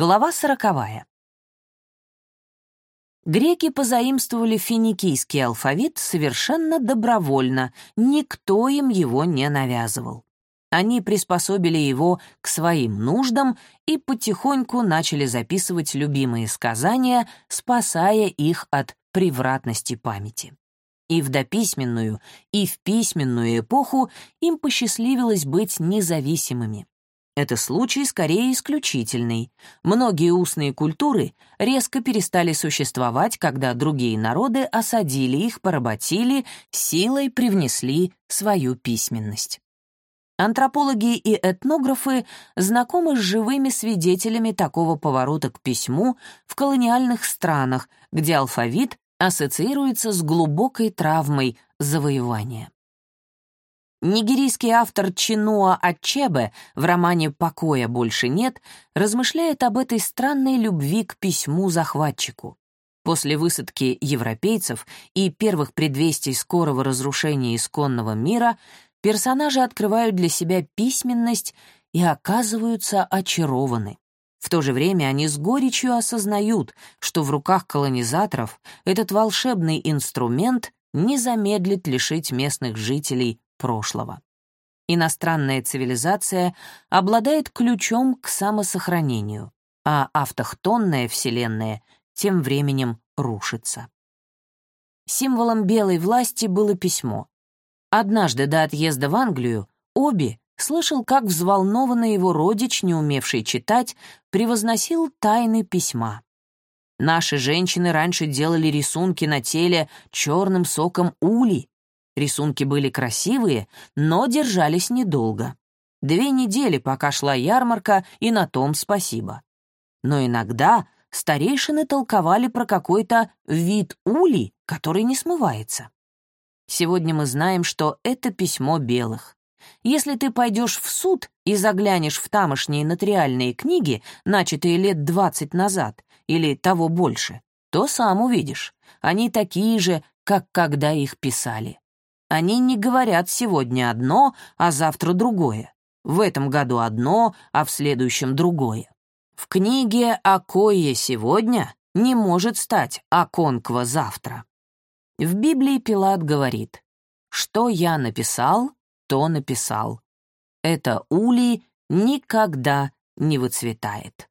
Глава сороковая. Греки позаимствовали финикийский алфавит совершенно добровольно, никто им его не навязывал. Они приспособили его к своим нуждам и потихоньку начали записывать любимые сказания, спасая их от превратности памяти. И в дописьменную, и в письменную эпоху им посчастливилось быть независимыми. Это случай скорее исключительный. Многие устные культуры резко перестали существовать, когда другие народы осадили их, поработили, силой привнесли свою письменность. Антропологи и этнографы знакомы с живыми свидетелями такого поворота к письму в колониальных странах, где алфавит ассоциируется с глубокой травмой завоевания. Нигерийский автор Чинуа Ачебе в романе «Покоя больше нет» размышляет об этой странной любви к письму-захватчику. После высадки европейцев и первых предвестий скорого разрушения исконного мира персонажи открывают для себя письменность и оказываются очарованы. В то же время они с горечью осознают, что в руках колонизаторов этот волшебный инструмент не замедлит лишить местных жителей прошлого. Иностранная цивилизация обладает ключом к самосохранению, а автохтонная Вселенная тем временем рушится. Символом белой власти было письмо. Однажды до отъезда в Англию Оби слышал, как взволнованный его родич, не умевший читать, превозносил тайны письма. Наши женщины раньше делали рисунки на теле черным соком ули, Рисунки были красивые, но держались недолго. Две недели, пока шла ярмарка, и на том спасибо. Но иногда старейшины толковали про какой-то вид ули, который не смывается. Сегодня мы знаем, что это письмо белых. Если ты пойдешь в суд и заглянешь в тамошние нотариальные книги, начатые лет двадцать назад, или того больше, то сам увидишь. Они такие же, как когда их писали. Они не говорят сегодня одно, а завтра другое. В этом году одно, а в следующем другое. В книге «Акое сегодня» не может стать «Аконква завтра». В Библии Пилат говорит «Что я написал, то написал». Это улей никогда не выцветает.